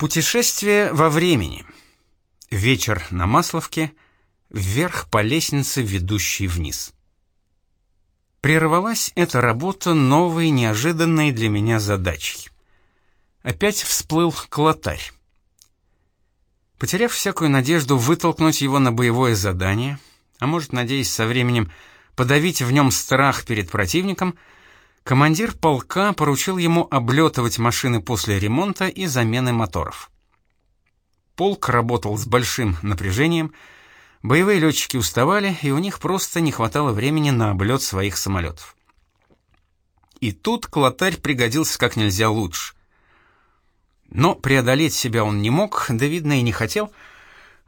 Путешествие во времени. Вечер на Масловке, вверх по лестнице, ведущей вниз. Прервалась эта работа новой, неожиданной для меня задачей. Опять всплыл клотарь. Потеряв всякую надежду вытолкнуть его на боевое задание, а может, надеясь со временем подавить в нем страх перед противником, командир полка поручил ему облетывать машины после ремонта и замены моторов. Полк работал с большим напряжением, боевые летчики уставали, и у них просто не хватало времени на облет своих самолетов. И тут Клотарь пригодился как нельзя лучше. Но преодолеть себя он не мог, да видно и не хотел,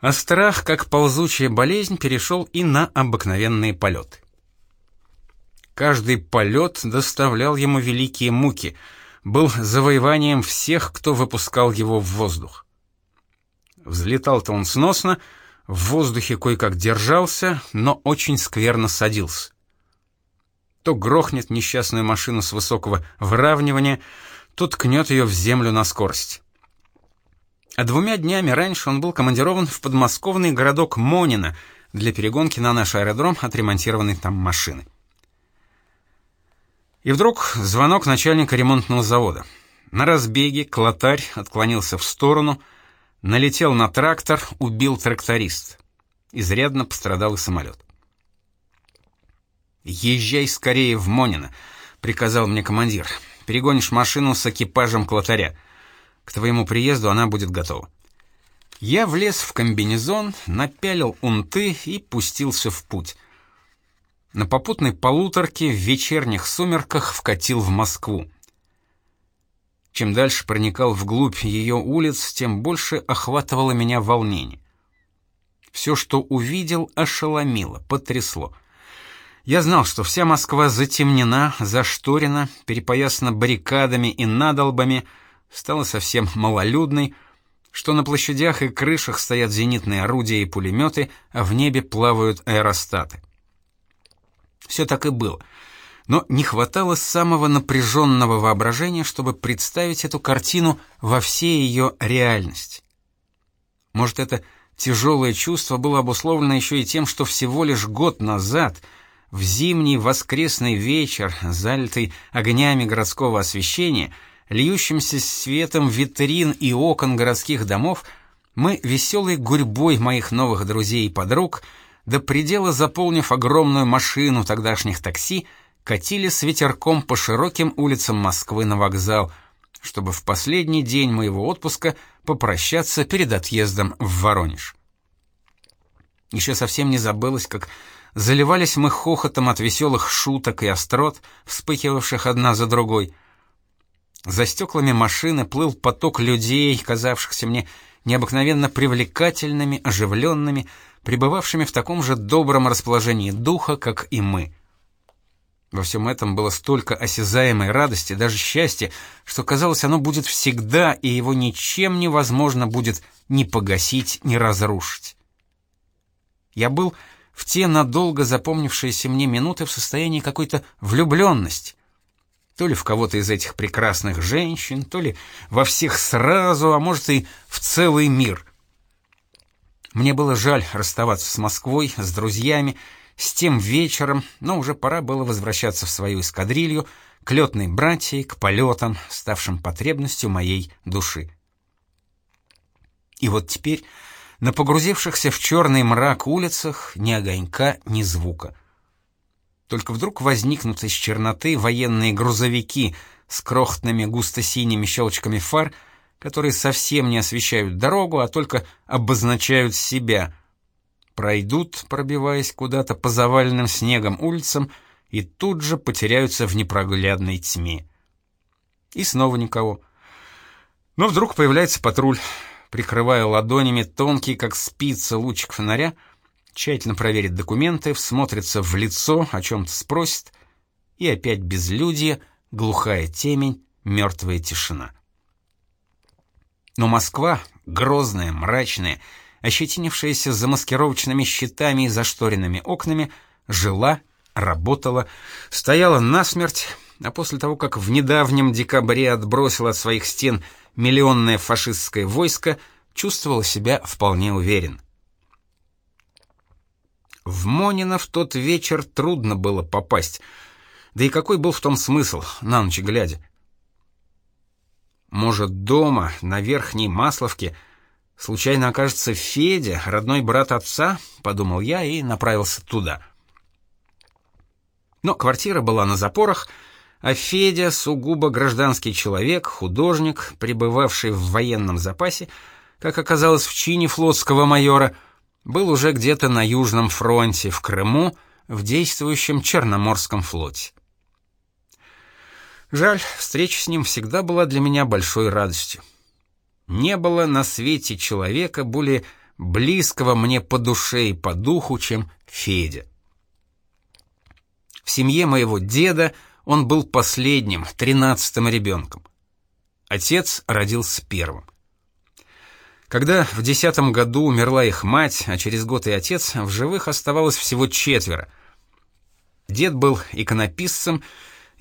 а страх, как ползучая болезнь, перешел и на обыкновенные полеты. Каждый полет доставлял ему великие муки, был завоеванием всех, кто выпускал его в воздух. Взлетал-то он сносно, в воздухе кое-как держался, но очень скверно садился. То грохнет несчастную машину с высокого выравнивания, то ткнет ее в землю на скорость. А двумя днями раньше он был командирован в подмосковный городок Монино для перегонки на наш аэродром отремонтированной там машины. И вдруг звонок начальника ремонтного завода. На разбеге клотарь отклонился в сторону, налетел на трактор, убил тракторист. Изрядно пострадал и самолет. «Езжай скорее в Монино», — приказал мне командир. «Перегонишь машину с экипажем клотаря. К твоему приезду она будет готова». Я влез в комбинезон, напялил унты и пустился в путь — на попутной полуторке в вечерних сумерках вкатил в Москву. Чем дальше проникал вглубь ее улиц, тем больше охватывало меня волнение. Все, что увидел, ошеломило, потрясло. Я знал, что вся Москва затемнена, зашторена, перепоясана баррикадами и надолбами, стала совсем малолюдной, что на площадях и крышах стоят зенитные орудия и пулеметы, а в небе плавают аэростаты. Все так и было. Но не хватало самого напряженного воображения, чтобы представить эту картину во всей ее реальности. Может, это тяжелое чувство было обусловлено еще и тем, что всего лишь год назад, в зимний воскресный вечер, залитый огнями городского освещения, льющимся светом витрин и окон городских домов, мы веселой гурьбой моих новых друзей и подруг — до предела заполнив огромную машину тогдашних такси, катили с ветерком по широким улицам Москвы на вокзал, чтобы в последний день моего отпуска попрощаться перед отъездом в Воронеж. Еще совсем не забылось, как заливались мы хохотом от веселых шуток и острот, вспыхивавших одна за другой. За стеклами машины плыл поток людей, казавшихся мне необыкновенно привлекательными, оживленными, пребывавшими в таком же добром расположении духа, как и мы. Во всем этом было столько осязаемой радости, даже счастья, что казалось, оно будет всегда, и его ничем невозможно будет ни погасить, ни разрушить. Я был в те надолго запомнившиеся мне минуты в состоянии какой-то влюбленности. То ли в кого-то из этих прекрасных женщин, то ли во всех сразу, а может и в целый мир — мне было жаль расставаться с Москвой, с друзьями, с тем вечером, но уже пора было возвращаться в свою эскадрилью, к летной братьей, к полетам, ставшим потребностью моей души. И вот теперь на погрузившихся в черный мрак улицах ни огонька, ни звука. Только вдруг возникнут из черноты военные грузовики с крохотными густо-синими щелчками фар — которые совсем не освещают дорогу, а только обозначают себя. Пройдут, пробиваясь куда-то по заваленным снегом улицам, и тут же потеряются в непроглядной тьме. И снова никого. Но вдруг появляется патруль, прикрывая ладонями тонкий, как спица, лучик фонаря, тщательно проверит документы, всмотрится в лицо, о чем-то спросит, и опять безлюдье, глухая темень, мертвая тишина. Но Москва, грозная, мрачная, ощетинившаяся замаскировочными щитами и зашторенными окнами, жила, работала, стояла насмерть, а после того, как в недавнем декабре отбросила от своих стен миллионное фашистское войско, чувствовал себя вполне уверен. В Монино в тот вечер трудно было попасть. Да и какой был в том смысл, на ночь глядя? Может, дома, на Верхней Масловке, случайно окажется Федя, родной брат отца, подумал я и направился туда. Но квартира была на запорах, а Федя, сугубо гражданский человек, художник, пребывавший в военном запасе, как оказалось в чине флотского майора, был уже где-то на Южном фронте, в Крыму, в действующем Черноморском флоте. Жаль, встреча с ним всегда была для меня большой радостью. Не было на свете человека более близкого мне по душе и по духу, чем Федя. В семье моего деда он был последним, тринадцатым ребенком. Отец родился первым. Когда в десятом году умерла их мать, а через год и отец, в живых оставалось всего четверо. Дед был иконописцем,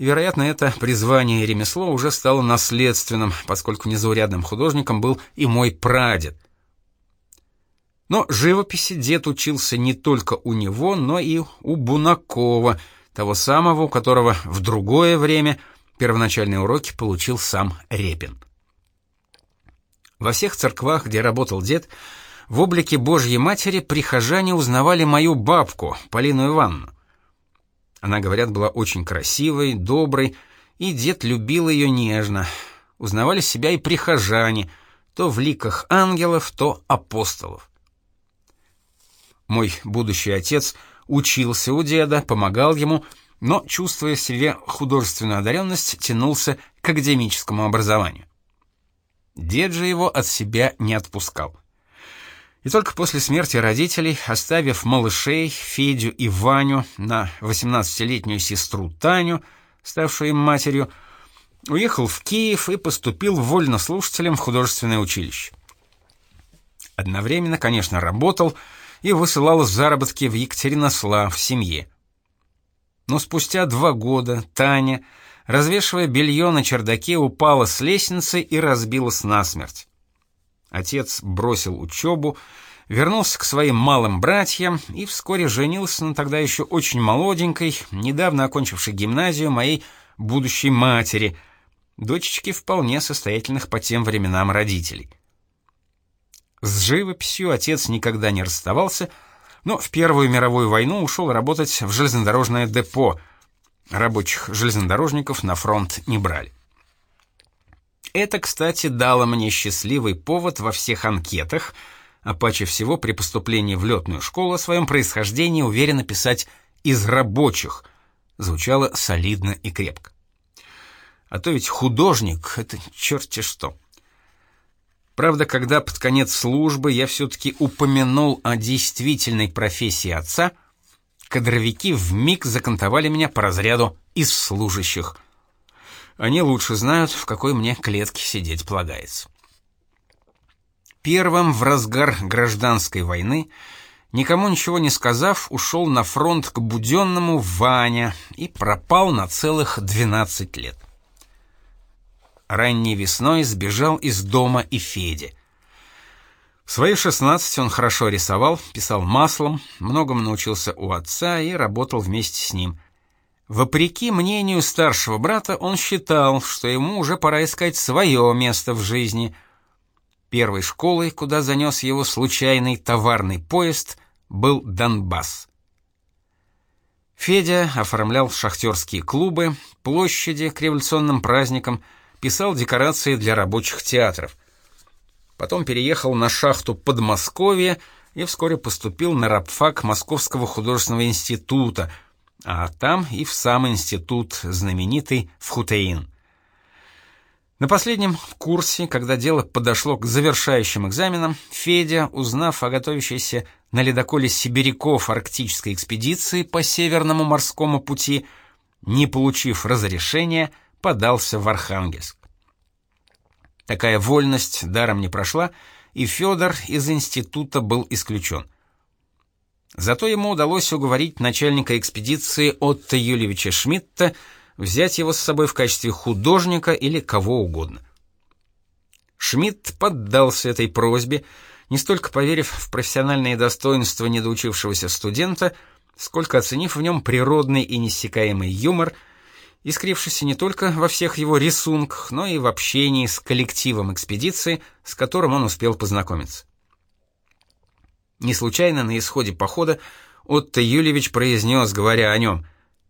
вероятно, это призвание и ремесло уже стало наследственным, поскольку незаурядным художником был и мой прадед. Но живописи дед учился не только у него, но и у Бунакова — того самого, у которого в другое время первоначальные уроки получил сам Репин. Во всех церквах, где работал дед, в облике Божьей Матери прихожане узнавали мою бабку, Полину Ивановну. Она, говорят, была очень красивой, доброй, и дед любил ее нежно. Узнавали себя и прихожане, то в ликах ангелов, то апостолов. Мой будущий отец — учился у деда, помогал ему, но, чувствуя в себе художественную одаренность, тянулся к академическому образованию. Дед же его от себя не отпускал. И только после смерти родителей, оставив малышей Федю и Ваню на 18-летнюю сестру Таню, ставшую им матерью, уехал в Киев и поступил вольнослушателем в художественное училище. Одновременно, конечно, работал, и высылал заработки в Екатеринослав семье. Но спустя два года Таня, развешивая белье на чердаке, упала с лестницы и разбилась насмерть. Отец бросил учебу, вернулся к своим малым братьям и вскоре женился на тогда еще очень молоденькой, недавно окончившей гимназию моей будущей матери, дочечки вполне состоятельных по тем временам родителей. С живописью отец никогда не расставался, но в Первую мировую войну ушел работать в железнодорожное депо. Рабочих железнодорожников на фронт не брали. Это, кстати, дало мне счастливый повод во всех анкетах, а паче всего при поступлении в летную школу о своем происхождении уверенно писать «из рабочих». Звучало солидно и крепко. А то ведь художник — это черти что. Правда, когда под конец службы я все-таки упомянул о действительной профессии отца, кадровики вмиг закантовали меня по разряду из служащих. Они лучше знают, в какой мне клетке сидеть полагается. Первым в разгар гражданской войны, никому ничего не сказав, ушел на фронт к Буденному Ваня и пропал на целых 12 лет ранней весной сбежал из дома и Феди. В свои 16 он хорошо рисовал, писал маслом, многому научился у отца и работал вместе с ним. Вопреки мнению старшего брата, он считал, что ему уже пора искать свое место в жизни. Первой школой, куда занес его случайный товарный поезд, был Донбасс. Федя оформлял шахтерские клубы, площади к революционным праздникам – писал декорации для рабочих театров. Потом переехал на шахту Подмосковье и вскоре поступил на рабфак Московского художественного института, а там и в сам институт знаменитый в Хутеин. На последнем курсе, когда дело подошло к завершающим экзаменам, Федя, узнав о готовящейся на ледоколе Сибиряков арктической экспедиции по Северному морскому пути, не получив разрешения, подался в Архангельск. Такая вольность даром не прошла, и Федор из института был исключен. Зато ему удалось уговорить начальника экспедиции Отто Юльевича Шмидта взять его с собой в качестве художника или кого угодно. Шмидт поддался этой просьбе, не столько поверив в профессиональные достоинства недоучившегося студента, сколько оценив в нем природный и неиссякаемый юмор, искрившийся не только во всех его рисунках, но и в общении с коллективом экспедиции, с которым он успел познакомиться. Не случайно на исходе похода Отто Юлевич произнес, говоря о нем,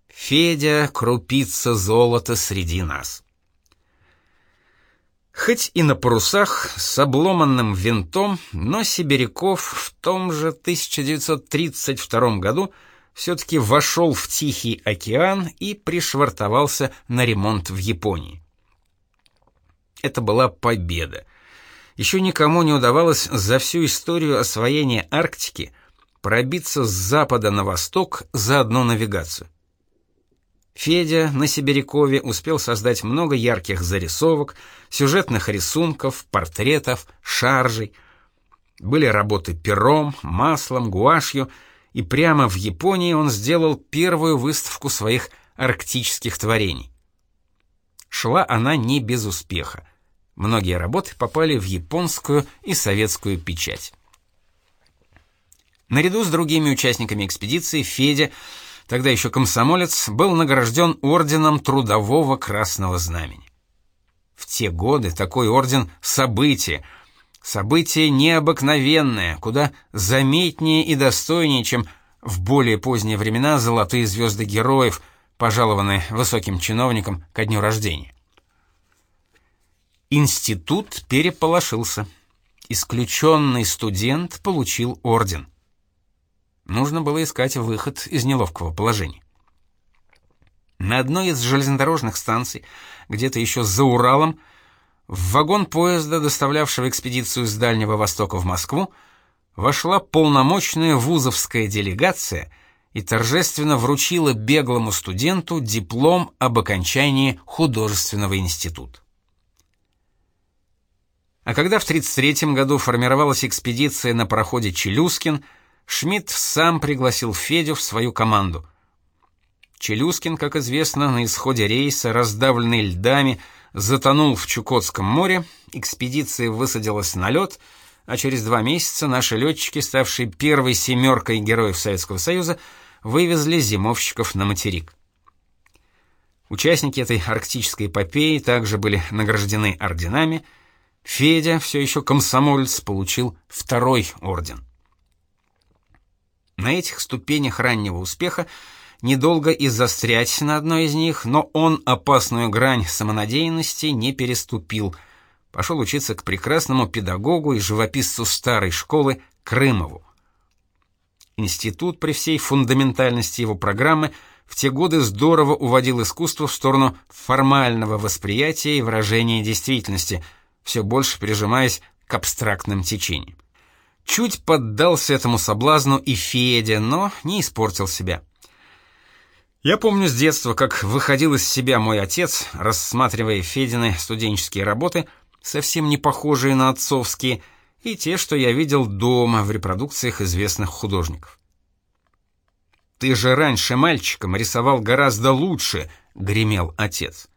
«Федя — крупица золота среди нас». Хоть и на парусах с обломанным винтом, но Сибиряков в том же 1932 году все-таки вошел в Тихий океан и пришвартовался на ремонт в Японии. Это была победа. Еще никому не удавалось за всю историю освоения Арктики пробиться с запада на восток за одну навигацию. Федя на Сибирякове успел создать много ярких зарисовок, сюжетных рисунков, портретов, шаржей. Были работы пером, маслом, гуашью, и прямо в Японии он сделал первую выставку своих арктических творений. Шла она не без успеха. Многие работы попали в японскую и советскую печать. Наряду с другими участниками экспедиции Федя тогда еще комсомолец, был награжден орденом Трудового Красного Знамени. В те годы такой орден — событие, событие необыкновенное, куда заметнее и достойнее, чем в более поздние времена золотые звезды героев, пожалованные высоким чиновникам ко дню рождения. Институт переполошился. Исключенный студент получил орден. Нужно было искать выход из неловкого положения. На одной из железнодорожных станций, где-то еще за Уралом, в вагон поезда, доставлявшего экспедицию с Дальнего Востока в Москву, вошла полномочная вузовская делегация и торжественно вручила беглому студенту диплом об окончании художественного института. А когда в 1933 году формировалась экспедиция на пароходе «Челюскин», Шмидт сам пригласил Федю в свою команду. Челюскин, как известно, на исходе рейса, раздавленный льдами, затонул в Чукотском море, экспедиция высадилась на лед, а через два месяца наши летчики, ставшие первой семеркой героев Советского Союза, вывезли зимовщиков на материк. Участники этой арктической эпопеи также были награждены орденами. Федя, все еще комсомолец, получил второй орден. На этих ступенях раннего успеха недолго и застрять на одной из них, но он опасную грань самонадеянности не переступил. Пошел учиться к прекрасному педагогу и живописцу старой школы Крымову. Институт при всей фундаментальности его программы в те годы здорово уводил искусство в сторону формального восприятия и выражения действительности, все больше прижимаясь к абстрактным течениям. Чуть поддался этому соблазну и Федя, но не испортил себя. Я помню с детства, как выходил из себя мой отец, рассматривая Федины студенческие работы, совсем не похожие на отцовские, и те, что я видел дома в репродукциях известных художников. «Ты же раньше мальчиком рисовал гораздо лучше», — гремел отец.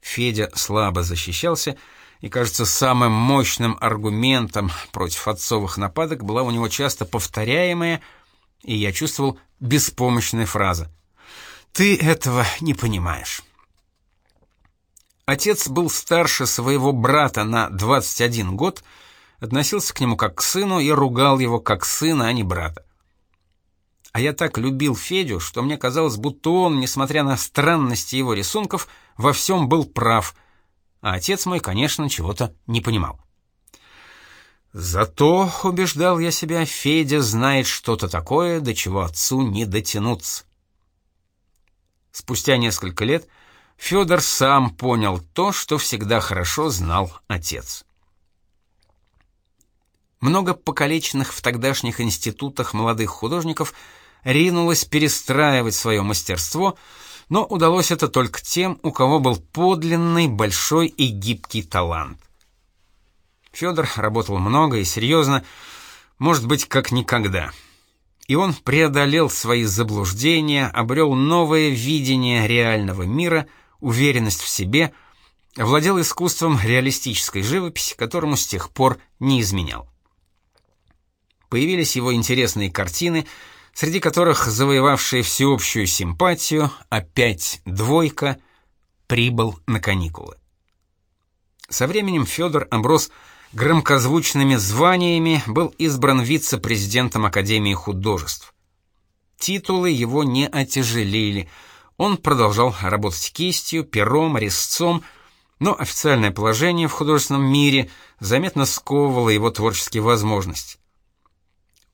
Федя слабо защищался, — и, кажется, самым мощным аргументом против отцовых нападок была у него часто повторяемая, и я чувствовал беспомощная фраза «Ты этого не понимаешь». Отец был старше своего брата на 21 год, относился к нему как к сыну и ругал его как сына, а не брата. А я так любил Федю, что мне казалось, будто он, несмотря на странности его рисунков, во всем был прав — а отец мой, конечно, чего-то не понимал. Зато, убеждал я себя, Федя знает что-то такое, до чего отцу не дотянуться. Спустя несколько лет Федор сам понял то, что всегда хорошо знал отец. Много покалеченных в тогдашних институтах молодых художников ринулось перестраивать свое мастерство — но удалось это только тем, у кого был подлинный, большой и гибкий талант. Федор работал много и серьезно, может быть, как никогда. И он преодолел свои заблуждения, обрел новое видение реального мира, уверенность в себе, владел искусством реалистической живописи, которому с тех пор не изменял. Появились его интересные картины, среди которых завоевавшие всеобщую симпатию «Опять двойка» прибыл на каникулы. Со временем Федор оброс громкозвучными званиями, был избран вице-президентом Академии художеств. Титулы его не отяжелили. Он продолжал работать кистью, пером, резцом, но официальное положение в художественном мире заметно сковывало его творческие возможности.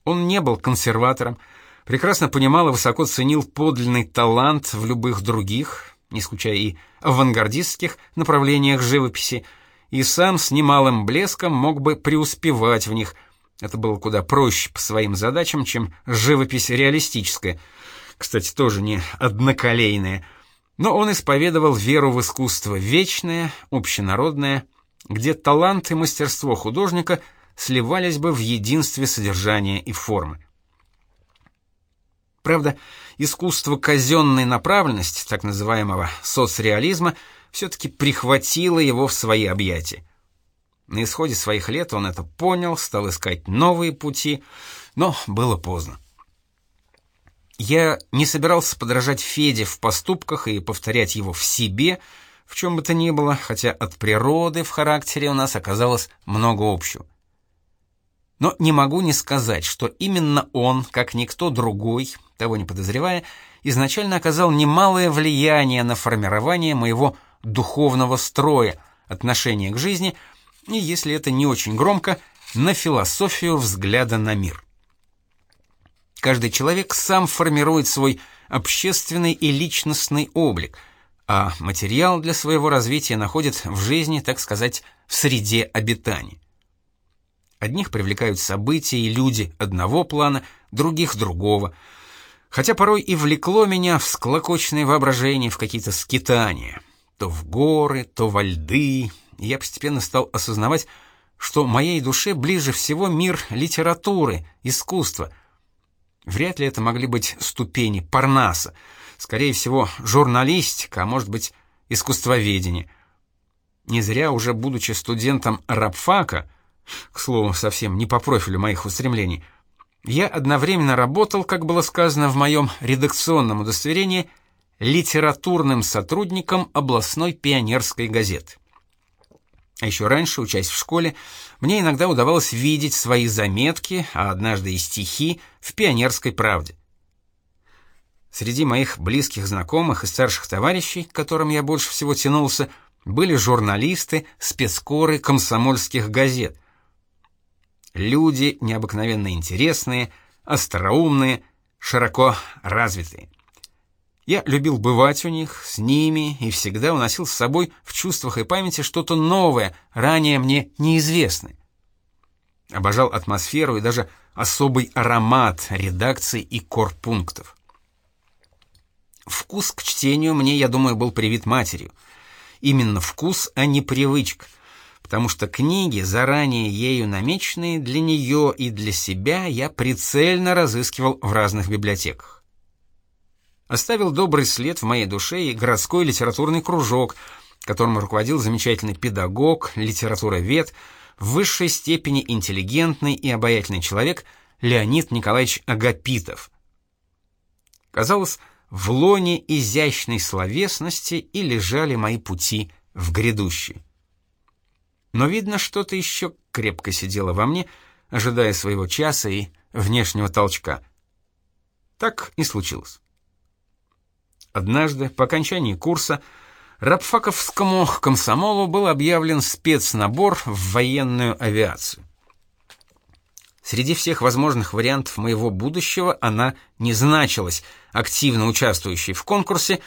Он не был консерватором, прекрасно понимал и высоко ценил подлинный талант в любых других, не исключая и авангардистских направлениях живописи, и сам с немалым блеском мог бы преуспевать в них – это было куда проще по своим задачам, чем живопись реалистическая, кстати, тоже не одноколейная. Но он исповедовал веру в искусство вечное, общенародное, где талант и мастерство художника сливались бы в единстве содержания и формы. Правда, искусство казенной направленности, так называемого соцреализма, все-таки прихватило его в свои объятия. На исходе своих лет он это понял, стал искать новые пути, но было поздно. Я не собирался подражать Феде в поступках и повторять его в себе, в чем бы то ни было, хотя от природы в характере у нас оказалось много общего. Но не могу не сказать, что именно он, как никто другой, того не подозревая, изначально оказал немалое влияние на формирование моего духовного строя, отношения к жизни — и, если это не очень громко, на философию взгляда на мир. Каждый человек сам формирует свой общественный и личностный облик, а материал для своего развития находит в жизни, так сказать, в среде обитания. Одних привлекают события и люди одного плана, других другого. Хотя порой и влекло меня в склокочное воображение в какие-то скитания, то в горы, то во льды, и я постепенно стал осознавать, что моей душе ближе всего мир литературы, искусства. Вряд ли это могли быть ступени Парнаса, скорее всего, журналистика, а может быть, искусствоведение. Не зря уже будучи студентом рабфака, к слову, совсем не по профилю моих устремлений, я одновременно работал, как было сказано в моем редакционном удостоверении, литературным сотрудником областной пионерской газеты. А еще раньше, учась в школе, мне иногда удавалось видеть свои заметки, а однажды и стихи в «Пионерской правде». Среди моих близких знакомых и старших товарищей, к которым я больше всего тянулся, были журналисты, спецкоры комсомольских газет. Люди необыкновенно интересные, остроумные, широко развитые. Я любил бывать у них, с ними, и всегда уносил с собой в чувствах и памяти что-то новое, ранее мне неизвестное. Обожал атмосферу и даже особый аромат редакций и корпунктов. Вкус к чтению мне, я думаю, был привит матерью. Именно вкус, а не привычка, потому что книги, заранее ею намеченные для нее и для себя, я прицельно разыскивал в разных библиотеках оставил добрый след в моей душе и городской литературный кружок, которым руководил замечательный педагог, литературовед, в высшей степени интеллигентный и обаятельный человек Леонид Николаевич Агапитов. Казалось, в лоне изящной словесности и лежали мои пути в грядущее. Но видно, что-то еще крепко сидело во мне, ожидая своего часа и внешнего толчка. Так и случилось. Однажды, по окончании курса, рабфаковскому комсомолу был объявлен спецнабор в военную авиацию. Среди всех возможных вариантов моего будущего она не значилась, активно участвующей в конкурсе,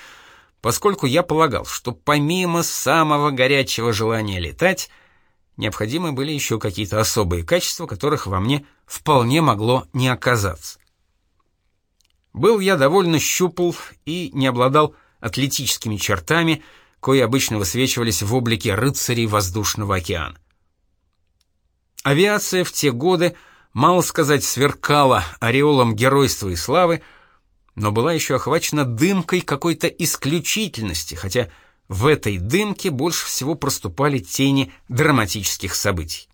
поскольку я полагал, что помимо самого горячего желания летать, необходимы были еще какие-то особые качества, которых во мне вполне могло не оказаться. Был я довольно щупл и не обладал атлетическими чертами, кои обычно высвечивались в облике рыцарей воздушного океана. Авиация в те годы, мало сказать, сверкала ореолом геройства и славы, но была еще охвачена дымкой какой-то исключительности, хотя В этой дымке больше всего проступали тени драматических событий.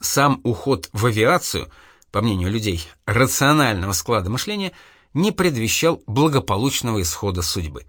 Сам уход в авиацию, по мнению людей рационального склада мышления, не предвещал благополучного исхода судьбы.